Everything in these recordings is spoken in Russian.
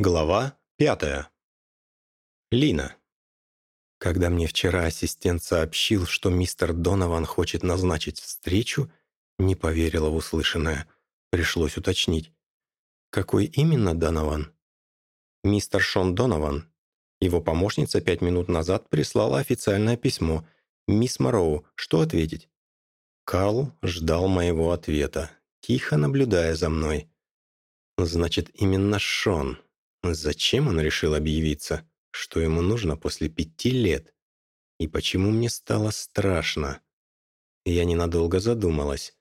Глава пятая. Лина. Когда мне вчера ассистент сообщил, что мистер Донован хочет назначить встречу, не поверила в услышанное. Пришлось уточнить. Какой именно Донован? Мистер Шон Донован. Его помощница пять минут назад прислала официальное письмо. «Мисс Морроу, что ответить?» Карл ждал моего ответа, тихо наблюдая за мной. «Значит, именно Шон». Зачем он решил объявиться? Что ему нужно после пяти лет? И почему мне стало страшно? Я ненадолго задумалась.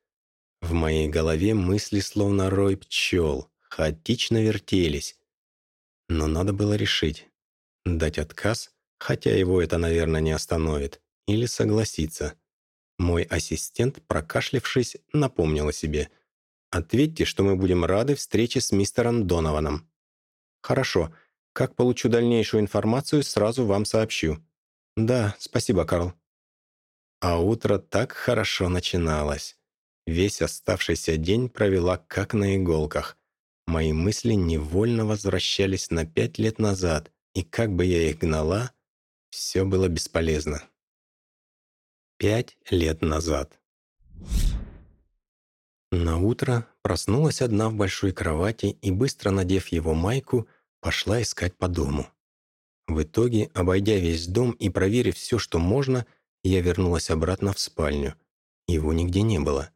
В моей голове мысли словно рой пчел, хаотично вертелись. Но надо было решить. Дать отказ, хотя его это, наверное, не остановит, или согласиться. Мой ассистент, прокашлявшись, напомнил о себе. «Ответьте, что мы будем рады встрече с мистером Донованом». «Хорошо. Как получу дальнейшую информацию, сразу вам сообщу». «Да, спасибо, Карл». А утро так хорошо начиналось. Весь оставшийся день провела как на иголках. Мои мысли невольно возвращались на пять лет назад, и как бы я их гнала, все было бесполезно. Пять лет назад. На утро проснулась одна в большой кровати и, быстро надев его майку, пошла искать по дому. В итоге, обойдя весь дом и проверив все, что можно, я вернулась обратно в спальню. Его нигде не было.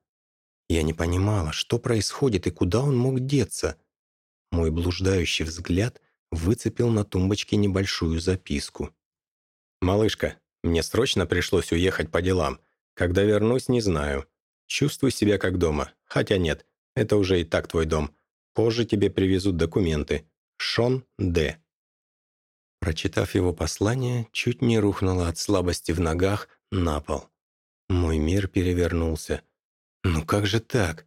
Я не понимала, что происходит и куда он мог деться. Мой блуждающий взгляд выцепил на тумбочке небольшую записку. «Малышка, мне срочно пришлось уехать по делам. Когда вернусь, не знаю. Чувствую себя как дома. Хотя нет, это уже и так твой дом. Позже тебе привезут документы. Шон Д. Прочитав его послание, чуть не рухнула от слабости в ногах на пол. Мой мир перевернулся. Ну как же так?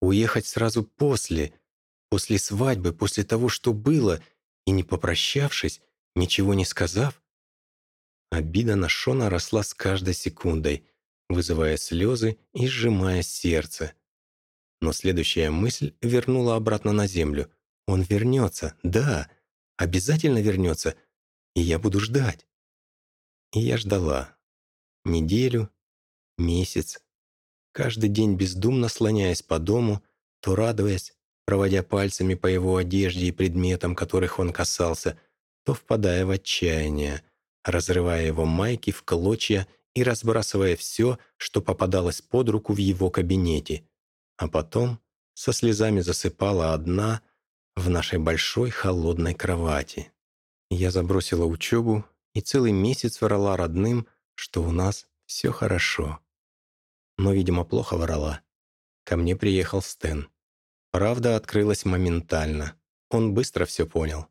Уехать сразу после, после свадьбы, после того, что было, и не попрощавшись, ничего не сказав? Обида на Шона росла с каждой секундой, вызывая слезы и сжимая сердце. Но следующая мысль вернула обратно на землю – он вернется, да, обязательно вернется, и я буду ждать. И я ждала. Неделю, месяц. Каждый день бездумно слоняясь по дому, то радуясь, проводя пальцами по его одежде и предметам, которых он касался, то впадая в отчаяние, разрывая его майки в клочья и разбрасывая все, что попадалось под руку в его кабинете. А потом со слезами засыпала одна – в нашей большой холодной кровати. Я забросила учебу и целый месяц врала родным, что у нас все хорошо. Но, видимо, плохо врала. Ко мне приехал Стэн. Правда открылась моментально. Он быстро все понял.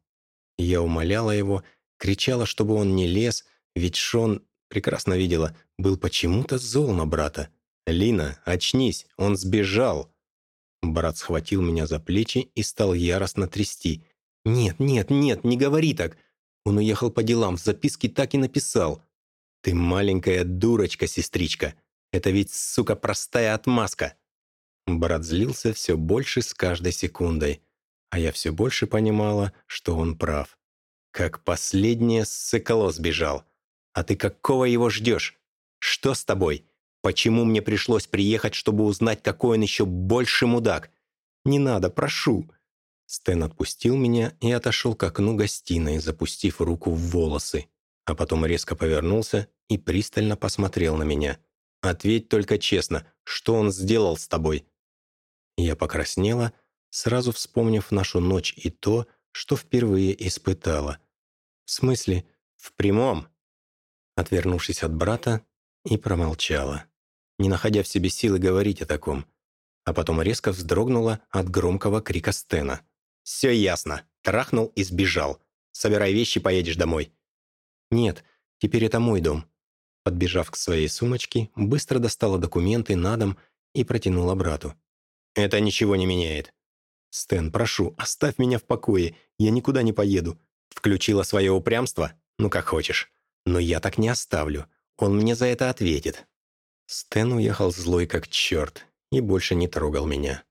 Я умоляла его, кричала, чтобы он не лез, ведь Шон, прекрасно видела, был почему-то зол на брата. «Лина, очнись, он сбежал!» Брат схватил меня за плечи и стал яростно трясти. «Нет, нет, нет, не говори так!» Он уехал по делам, в записке так и написал. «Ты маленькая дурочка, сестричка! Это ведь, сука, простая отмазка!» Брат злился все больше с каждой секундой, а я все больше понимала, что он прав. Как последнее сыкало сбежал. А ты какого его ждешь? Что с тобой? Почему мне пришлось приехать, чтобы узнать, какой он еще больше мудак? Не надо, прошу!» Стэн отпустил меня и отошел к окну гостиной, запустив руку в волосы, а потом резко повернулся и пристально посмотрел на меня. «Ответь только честно, что он сделал с тобой?» Я покраснела, сразу вспомнив нашу ночь и то, что впервые испытала. «В смысле? В прямом?» Отвернувшись от брата, и промолчала не находя в себе силы говорить о таком. А потом резко вздрогнула от громкого крика Стена. «Все ясно. Трахнул и сбежал. Собирай вещи, поедешь домой». «Нет, теперь это мой дом». Подбежав к своей сумочке, быстро достала документы на дом и протянула брату. «Это ничего не меняет». «Стэн, прошу, оставь меня в покое. Я никуда не поеду». Включила свое упрямство? Ну, как хочешь. Но я так не оставлю. Он мне за это ответит. Стэн уехал злой как черт и больше не трогал меня.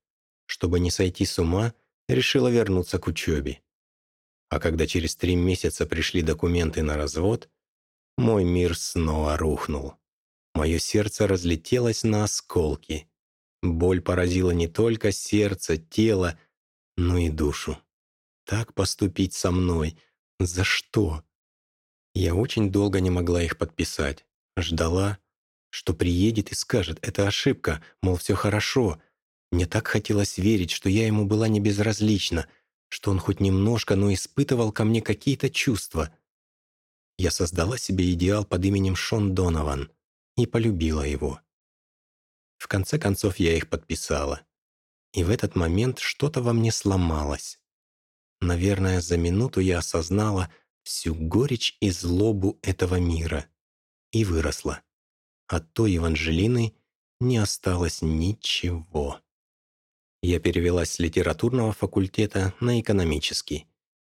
Чтобы не сойти с ума, решила вернуться к учебе. А когда через три месяца пришли документы на развод, мой мир снова рухнул. Мое сердце разлетелось на осколки. Боль поразила не только сердце, тело, но и душу. Так поступить со мной? За что? Я очень долго не могла их подписать. Ждала, что приедет и скажет, это ошибка, мол, все хорошо. Мне так хотелось верить, что я ему была не безразлична, что он хоть немножко, но испытывал ко мне какие-то чувства. Я создала себе идеал под именем Шон Донован и полюбила его. В конце концов, я их подписала. И в этот момент что-то во мне сломалось. Наверное, за минуту я осознала всю горечь и злобу этого мира и выросла. От той Евангелины не осталось ничего. Я перевелась с литературного факультета на экономический.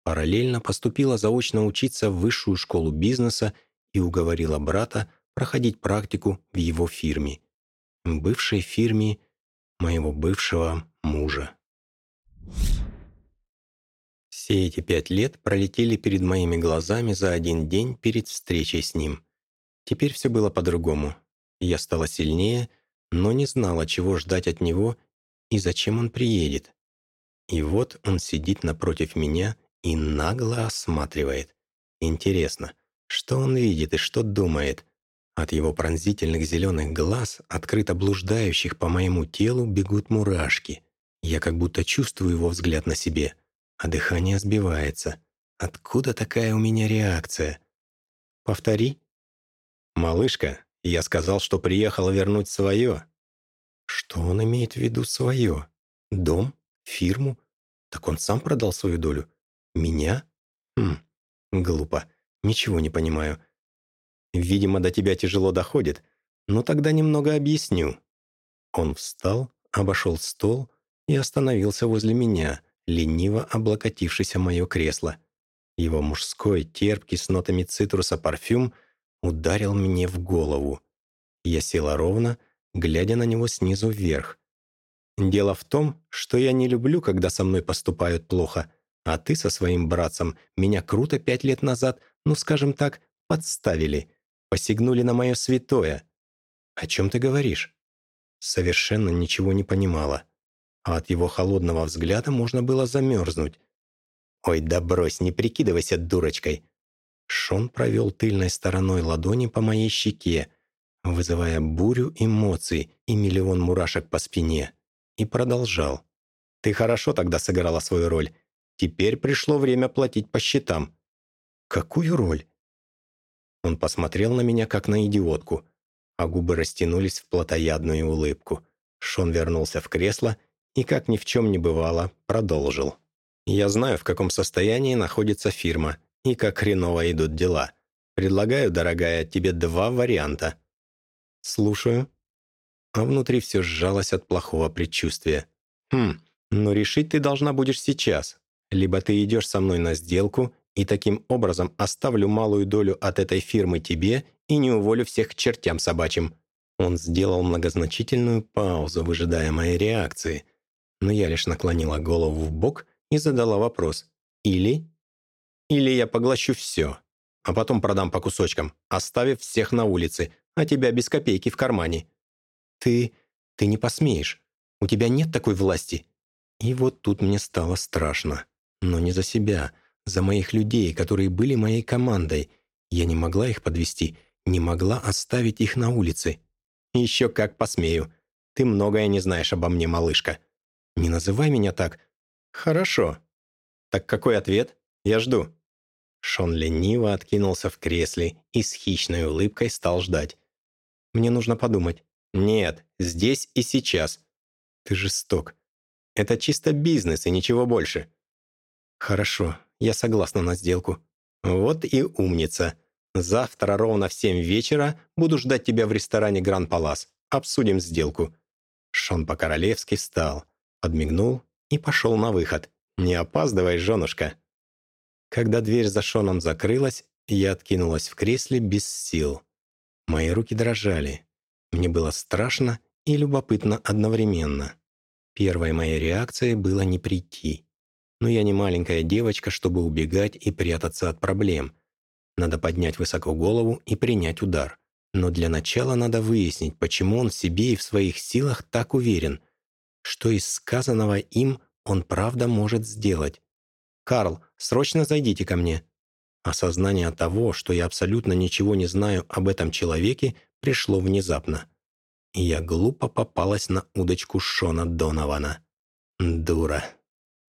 Параллельно поступила заочно учиться в высшую школу бизнеса и уговорила брата проходить практику в его фирме. Бывшей фирме моего бывшего мужа. Все эти пять лет пролетели перед моими глазами за один день перед встречей с ним. Теперь все было по-другому. Я стала сильнее, но не знала, чего ждать от него и зачем он приедет. И вот он сидит напротив меня и нагло осматривает. Интересно, что он видит и что думает? От его пронзительных зеленых глаз, открыто блуждающих по моему телу, бегут мурашки. Я как будто чувствую его взгляд на себе — а дыхание сбивается. Откуда такая у меня реакция? Повтори. Малышка, я сказал, что приехал вернуть свое. Что он имеет в виду свое? Дом? Фирму? Так он сам продал свою долю? Меня? Хм, глупо. Ничего не понимаю. Видимо, до тебя тяжело доходит. Но тогда немного объясню. Он встал, обошел стол и остановился возле меня, лениво облокотившись о мое кресло. Его мужской, терпкий с нотами цитруса парфюм ударил мне в голову. Я села ровно, глядя на него снизу вверх. «Дело в том, что я не люблю, когда со мной поступают плохо, а ты со своим братцем меня круто пять лет назад, ну, скажем так, подставили, посягнули на мое святое. О чем ты говоришь?» Совершенно ничего не понимала а от его холодного взгляда можно было замерзнуть. «Ой, да брось, не прикидывайся дурочкой!» Шон провел тыльной стороной ладони по моей щеке, вызывая бурю эмоций и миллион мурашек по спине, и продолжал. «Ты хорошо тогда сыграла свою роль. Теперь пришло время платить по счетам». «Какую роль?» Он посмотрел на меня, как на идиотку, а губы растянулись в плотоядную улыбку. Шон вернулся в кресло и, как ни в чем не бывало, продолжил. «Я знаю, в каком состоянии находится фирма и как хреново идут дела. Предлагаю, дорогая, тебе два варианта». «Слушаю». А внутри все сжалось от плохого предчувствия. «Хм, но решить ты должна будешь сейчас. Либо ты идешь со мной на сделку, и таким образом оставлю малую долю от этой фирмы тебе и не уволю всех к чертям собачьим». Он сделал многозначительную паузу, выжидая моей реакции – но я лишь наклонила голову в бок и задала вопрос. «Или?» «Или я поглощу все, а потом продам по кусочкам, оставив всех на улице, а тебя без копейки в кармане». «Ты... ты не посмеешь. У тебя нет такой власти». И вот тут мне стало страшно. Но не за себя, за моих людей, которые были моей командой. Я не могла их подвести, не могла оставить их на улице. «Еще как посмею. Ты многое не знаешь обо мне, малышка», «Не называй меня так». «Хорошо. Так какой ответ? Я жду». Шон лениво откинулся в кресле и с хищной улыбкой стал ждать. «Мне нужно подумать». «Нет, здесь и сейчас». «Ты жесток. Это чисто бизнес и ничего больше». «Хорошо, я согласна на сделку». «Вот и умница. Завтра ровно в семь вечера буду ждать тебя в ресторане Гран Палас. Обсудим сделку». Шон по-королевски встал подмигнул и пошел на выход. «Не опаздывай, женушка!» Когда дверь за Шоном закрылась, я откинулась в кресле без сил. Мои руки дрожали. Мне было страшно и любопытно одновременно. Первой моей реакцией было не прийти. Но я не маленькая девочка, чтобы убегать и прятаться от проблем. Надо поднять высоко голову и принять удар. Но для начала надо выяснить, почему он в себе и в своих силах так уверен. Что из сказанного им он правда может сделать. «Карл, срочно зайдите ко мне». Осознание того, что я абсолютно ничего не знаю об этом человеке, пришло внезапно. И я глупо попалась на удочку Шона Донована. Дура.